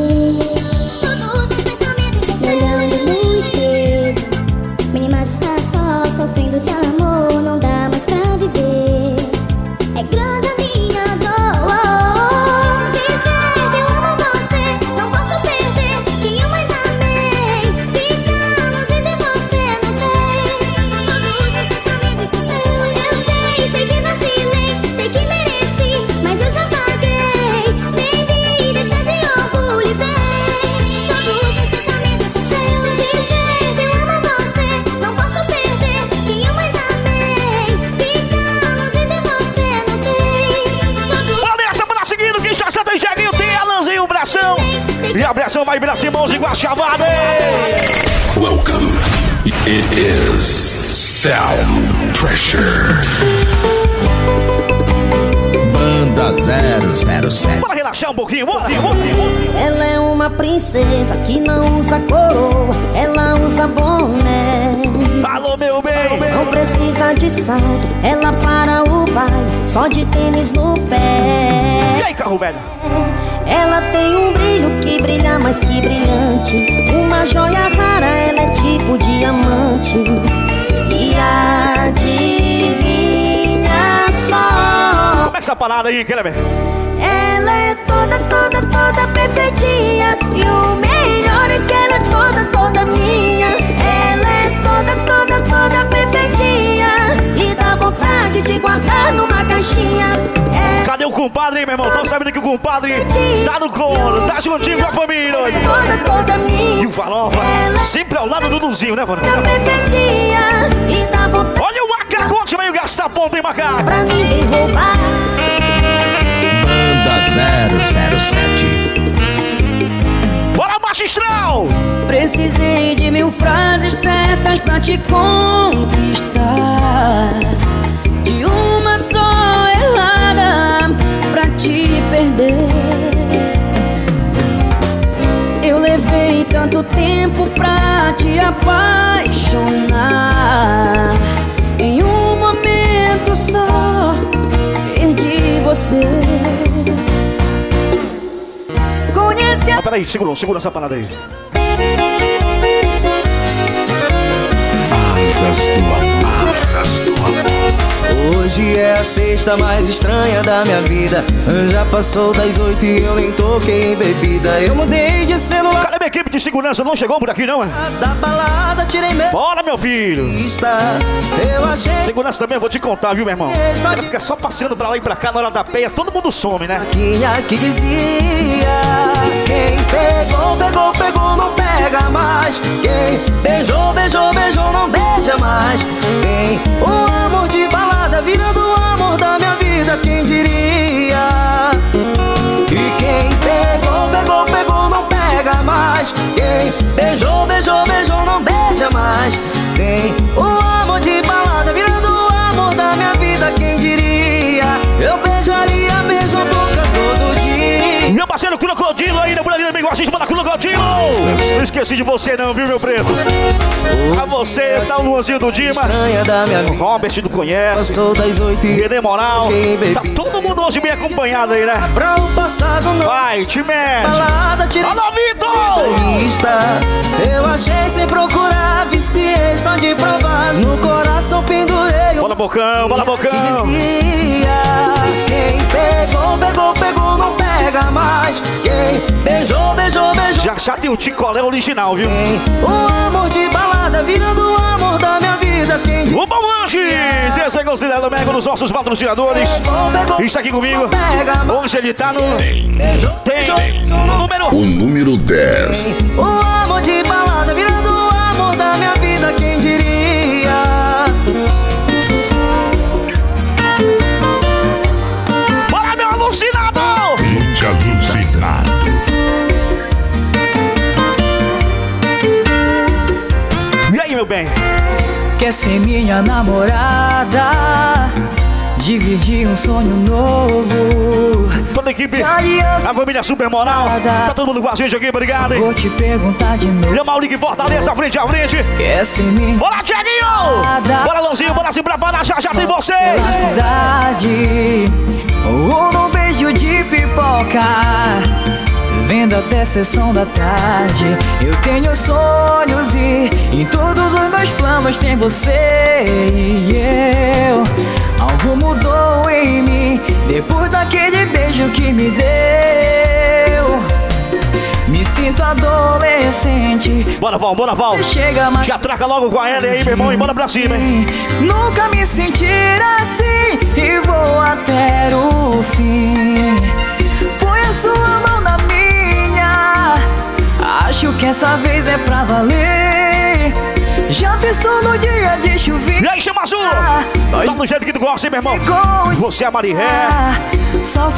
E a bração vai virar Simãos igual a chavada. Welcome. It is Sound Pressure. Banda 007. Bora relaxar um pouquinho, bora, bora, bora. Ela é uma princesa que não usa coroa, ela usa boné. Alô, meu bem. Não precisa de salto, ela para o baile, só de tênis no pé. E aí, carro velho? Ela tem um brilho que brilha mais que brilhante. Uma joia rara, ela é tipo diamante. E adivinha só. Como é essa parada aí, Kleber? Ela é toda, toda, toda perfeitinha E o melhor é que ela é toda, toda minha Ela é toda, toda, toda perfeitinha E dá vontade de guardar numa caixinha É Cadê o compadre, meu irmão? Tô sabendo que o compadre tá no colo, tá juntinho com a família hoje. toda, toda minha E o farofa, sempre ao lado do Duzinho, né, mano? Toda perfeitinha E dá vontade Olha o macaco, ótimo aí, gastar ponta, hein, macaco? pra ninguém roubar Banda 007. Magistral! Precisei de mil frases certas pra te conquistar. De uma só errada pra te perder. Eu levei tanto tempo pra te apaixonar. Em um momento só perdi você. Conhece a Ah, peraí, segura, segura essa parada aí. Asas do Hoje é a sexta mais estranha da minha vida. Já passou das oito e eu nem toquei em bebida. Eu mudei de celular. Cadê minha equipe de segurança? Não chegou por aqui, não, é? Da balada, tirei meu. Bora, meu filho! Eu achei. Segurança também, eu vou te contar, viu, meu irmão? Ela fica só passeando pra lá e pra cá na hora da peia, todo mundo some, né? Tinha que dizia Quem pegou, pegou, pegou, não pega mais Quem beijou, beijou, beijou, não beija mais Quem o amor de balada virando o amor da minha vida, quem diria? E quem pegou, pegou, pegou, não pega mais Quem beijou, beijou, beijou, não beija mais Quem o amor de balada parceiro Crocodilo ainda por ali também gosta de mandar Crocodilo. Não esqueci de você não, viu, meu preto? A você, tá o Luanzinho do Dimas. O Robert do Conhece. René Moral. Tá todo mundo hoje bem acompanhado aí, né? Vai, te mexe. Alô, Vitor! Eu achei sem procurar, viciei só de provar. No coração pendurei. Bola bocão, bola bocão. Quem pegou, pegou, pegou, não pega mais. Quem beijou, beijou, beijou. Já, já tem o Ticolé original, viu? O amor de balada virando o amor da minha vida. Quem O Bom Lanches, esse é considerado mega dos nossos patrocinadores. Está aqui comigo. Hoje ele tá no. Tem. No número. O número 10. O amor de balada virando o amor da minha vida, quem diria? Bem? Quer ser minha namorada? Dividir um sonho novo. Toda a equipe, a família Super Moral. Tá todo mundo com a gente aqui, obrigado, hein? Vou te perguntar de novo. Chama o Link Fortaleza, frente a frente. Quer ser minha Bora, Tiaguinho! Bora, Lonzinho, bora se preparar, já já tem vocês! cidade Ou num beijo de pipoca Vendo até sessão da tarde Eu tenho sonhos e Em todos os meus planos tem você e eu Algo mudou em mim Depois daquele beijo que me deu Me sinto adolescente Bora, Val, bora, Val. Chega mais Já traca logo com a L aí, meu irmão, e bora pra cima, hein? Nunca me sentir assim e vou até o fim. Põe a sua mão. Acho que essa vez é pra valer. Já pensou no dia de chuvinha? E aí, chama azul! Tá do jeito que tu gosta, hein, meu irmão? Você é a Mariré.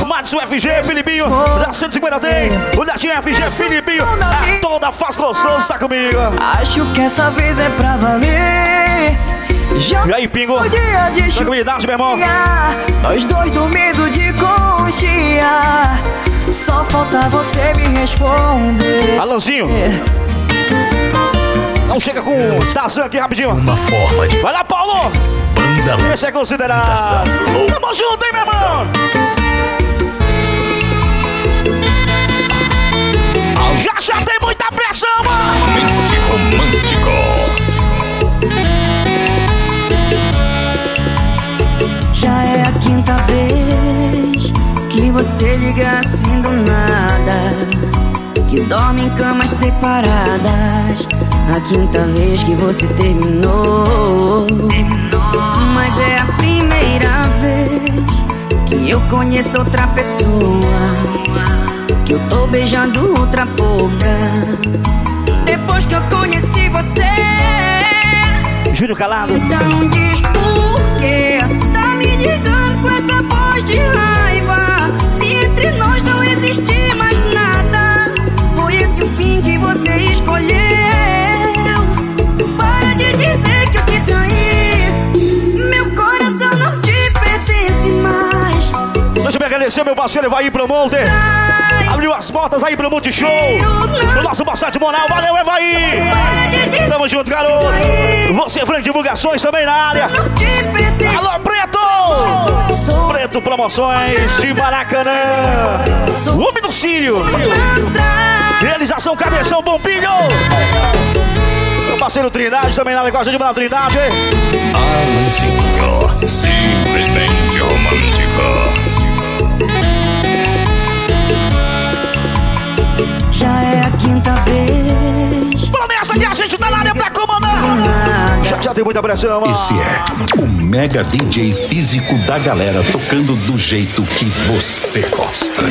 Madison FG, Filipinho, da 150 tem. O Netinho FG, Filipinho. A toda faz gostoso, tá comigo. Acho que essa vez é pra valer. Já E aí, Pingo? no dia de Tranquilidade, meu irmão. Nós dois dormindo de conchinha. Só falta você me responder. Alanzinho. Não chega com o Tarzan aqui rapidinho. Uma forma de Vai lá, Paulo! banda Esse é considerado. Tamo junto, hein, meu irmão? Já já tem muita pressão, mano! mente romântico. Que você liga assim do nada. Que dorme em camas separadas. A quinta vez que você terminou. Mas é a primeira vez que eu conheço outra pessoa. Que eu tô beijando outra boca. Depois que eu conheci você. Júnior Calado. Então diz por quê Tá me ligando com essa voz de raiva Deixa eu me agradecer, meu parceiro Evaí Promonte. Abriu as portas aí pro Multishow. O nosso Passate Moral. Valeu, Evaí. Tamo junto, garoto. Você, Frank Divulgações, também na área. Alô, Preto. Preto Promoções de Maracanã. O Homem do Sírio. Realização Cabeção Pompilho. Meu parceiro Trindade, também na a gente, mano, Trindade. Alanzinho, simplesmente romântico. Já é a quinta vez Promessa que a gente tá na área pra comandar. Já, já tem muita pressão, mano. Esse é o Mega DJ físico da galera tocando do jeito que você gosta.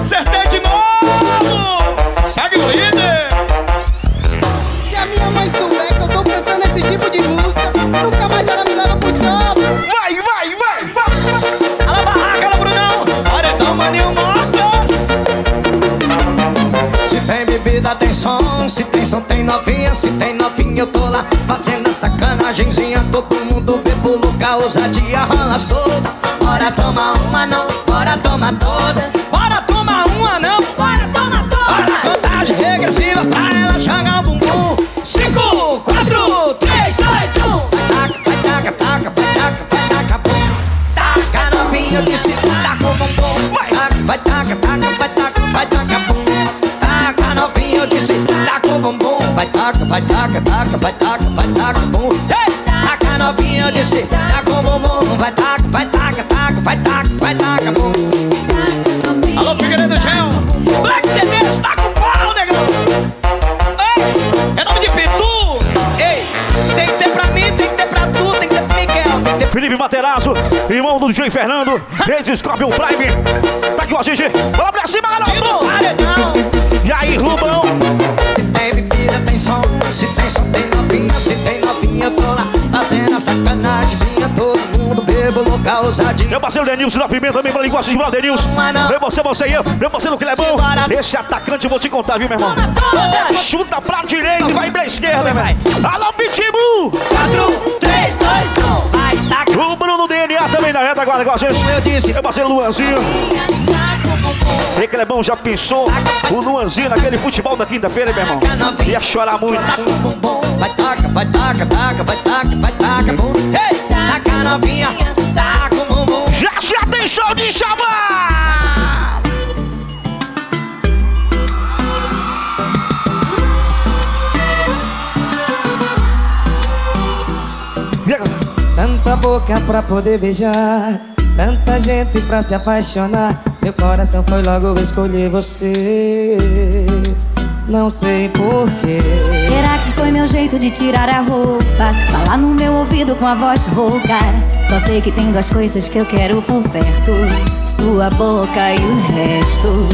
Acertei de novo! Segue o líder! Se tem som, tem novinha. Se tem novinha, eu tô lá fazendo sacanagemzinha. Todo mundo bebo louca, ousadia, rola solta. Irmão DJ Fernando, eles Scorpion Prime. Tá aqui com a gente. Vamos pra cima, garoto! E aí, Rubão? Se tem bebida, tem som. Se tem som, tem novinha. Se tem novinha, tô lá fazendo a sacanagemzinha. Todo mundo bebo, local ousadinho. Meu parceiro Denilson da Pimenta também pra linguagem de brother Denilson. Vem você, você e eu. Meu parceiro que é bom. Esse atacante eu vou te contar, viu, meu irmão? Chuta pra direita e vai pra esquerda, velho. Alô, Pitbull! 4, 3, 2, 1. Vai, taca. O também na reta agora com a gente. Eu disse. Meu parceiro Luanzinho. Vê que ele é bom, já pensou? O Luanzinho naquele futebol da quinta-feira, meu irmão. Ia chorar muito. Vai taca, vai taca, taca, vai taca, vai taca, bum. Ei, taca novinha, taca o bumbum. Já já tem show de chamar! Tanta boca pra poder beijar, tanta gente pra se apaixonar. Meu coração foi logo escolher você. Não sei porquê. Será que foi meu jeito de tirar a roupa? Falar no meu ouvido com a voz rouca. Só sei que tem duas coisas que eu quero por perto: sua boca e o resto.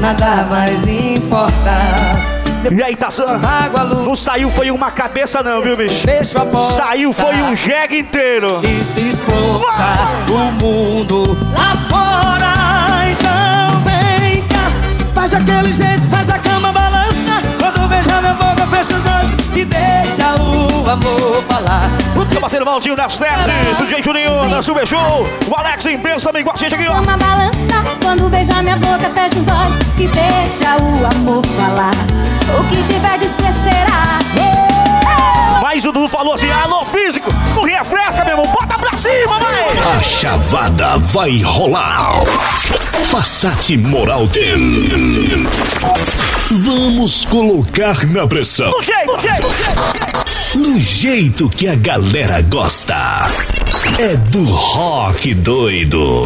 Nada mais importa. E aí, Tarzan? Não saiu, foi uma cabeça, não, viu, bicho? Fecho a porta. Saiu, foi um jegue inteiro. E se exploda o mundo lá fora. Então vem cá, faz aquele jeito, faz a cama balança. Quando beijar minha boca, fecha os olhos e deixa o amor falar. Meu parceiro Valdinho das Netes, do DJ Juninho, da Super Show. O Alex pensa também com a gente aqui, ó. Uma balança, quando beijar minha boca, fecha os olhos e deixa o amor falar. O que tiver de ser, será. Mas o Dudu falou assim: alô, físico, não refresca, meu irmão, bota pra cima, vai! A chavada vai rolar. Passat Moral tem. Vamos colocar na pressão. Do jeito, do jeito, Do jeito que a galera gosta. É do rock doido.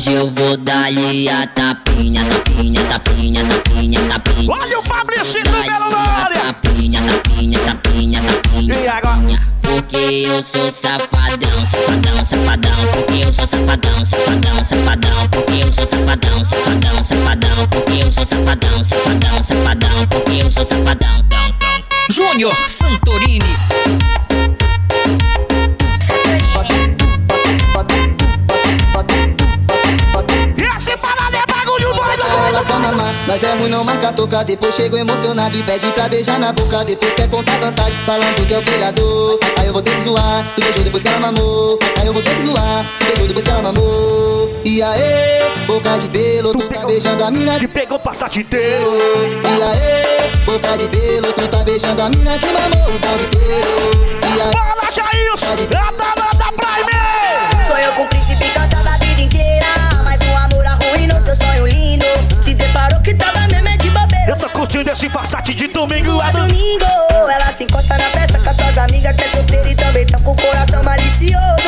Hoje eu vou dar-lhe a tapinha, tapinha, tapinha, tapinha, tapinha. Olha o Fabrício Vou dar-lhe a Tapinha, tapinha, tapinha, tapinha. Porque eu sou safadão, safadão, safadão. Porque eu sou safadão, safadão, safadão. Porque eu sou safadão, safadão, safadão. Porque eu sou safadão, safadão, safadão. Porque eu sou safadão. Júnior Santorini. Mamar, nós é ruim, não marca toca. Depois chego emocionado e pede pra beijar na boca. Depois quer contar vantagem, falando que é o pegador. Aí eu vou ter que zoar, tu beijou depois que ela mamou. Aí eu vou ter que zoar, tu beijou depois que ela mamou. E aí, boca de pelo, tu tá beijando a mina que pegou o Passat inteiro. E aí, boca de pelo, tu tá beijando a mina que mamou o balde inteiro. E aí, Fala, Jailson, é a danada curtindo esse Passat de domingo a domingo. Ela se encontra na festa com as suas amigas que é solteira e também tão com o coração malicioso.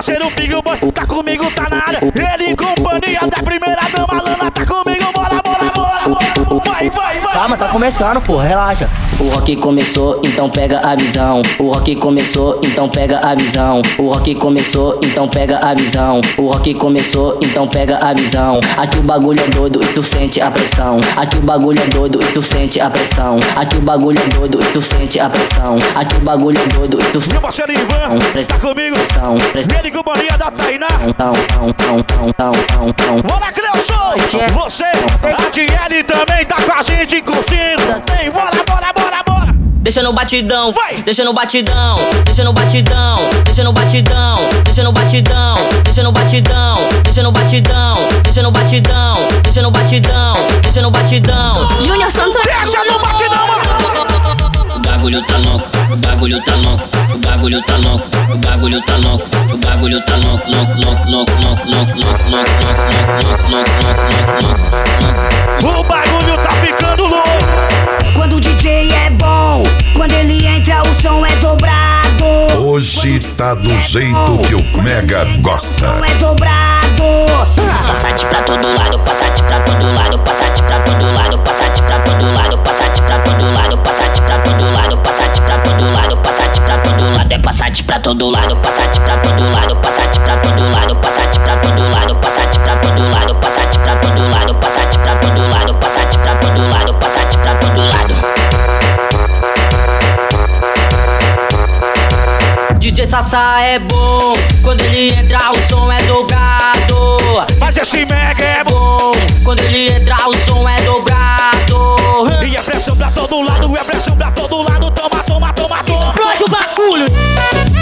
Parceiro Big Boy tá comigo, tá na área. Ele em companhia da primeira dama, Lana tá comigo, bora, bora, bora, bora. Vai, vai, vai. Calma, tá começando, pô, relaxa. O rock começou, então pega a visão. O rock começou, então pega a visão. O rock começou, então pega a visão. O rock começou, então pega a visão. Aqui o bagulho é doido e tu sente a pressão. Aqui o bagulho é doido e tu sente a pressão. Aqui o bagulho é doido e tu sente a pressão. Aqui o bagulho é doido e tu sente Meu parceiro Ivan, tá comigo. pressão. pressão. Ele companhia da Tainá. Tão, tão, tão, tão, tão, tão, tão. Bora, Cleuson! Você, a Diele também tá com a gente curtindo. Vem, bora. Deixa no batidão, deixa no batidão, deixa no batidão, deixa no batidão, deixa no batidão, deixa no batidão, deixa no batidão, deixa no batidão, deixa no batidão, deixa no batidão. Júnior Santos. Deixa no batidão, O bagulho tá louco, o bagulho tá louco, o bagulho tá louco, o bagulho tá louco, o bagulho tá louco, louco, louco, louco, louco, louco, louco, louco, louco, louco, louco, louco, louco, louco. O bagulho tá ficando louco. Quando o DJ é bom, quando ele entra o som é dobrado. Hoje tá do jeito que o Mega gosta. Som é dobrado. Passate pra todo lado, passate pra todo lado, passate pra todo lado, passate pra todo lado, passate pra todo lado, passate pra todo lado, passate pra todo lado, passate pra todo lado, é passate pra todo lado, passate pra todo lado, passate pra todo lado, passate pra todo lado, passate pra todo lado, passate pra todo lado, passate pra todo lado, passate pra todo lado, passate pra todo lado. Sassá é bom, quando ele entra o som é dobrado. Mas esse mega é bom, quando ele entra o som é dobrado. E é pressão pra todo lado, é pressão pra todo lado. Toma, toma, toma, toma. Explode o bagulho.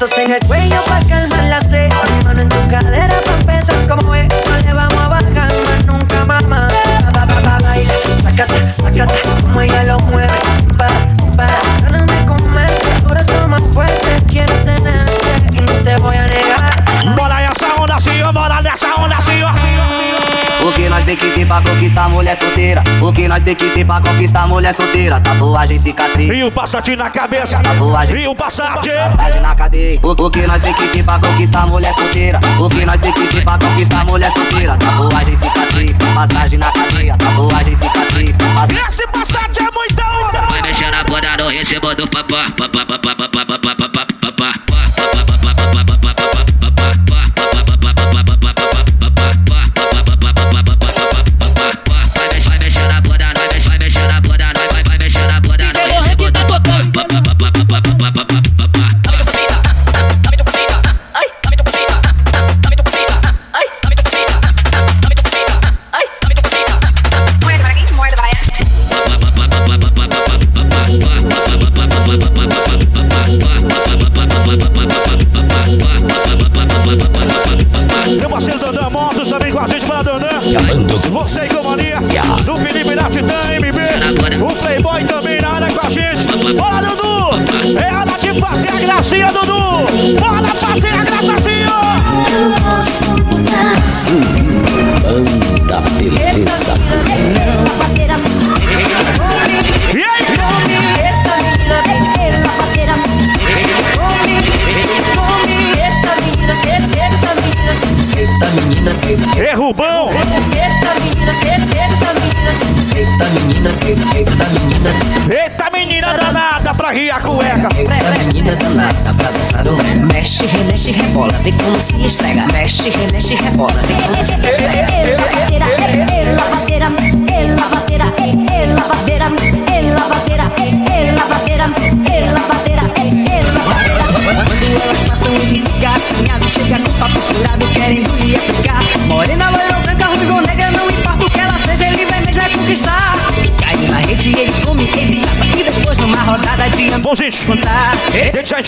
so sing it Wait. Pra conquistar mulher solteira? O que nós tem que ter pra conquistar mulher solteira? Tatuagem, cicatriz. E o Passat na cabeça. Tatuagem. E o Passat. Passagem na cadeia. O, o que nós tem que ter pra conquistar mulher solteira? O que nós tem que ter pra conquistar mulher solteira? Tatuagem, cicatriz. Passagem na cadeia. Tatuagem, cicatriz. Passagem. Esse Passat é muita onda. Vai mexer na bunda no ritmo do papá, papá, papá, papá, papá.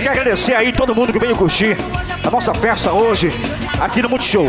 gente quer agradecer aí todo mundo que veio curtir a nossa festa hoje aqui no Multishow.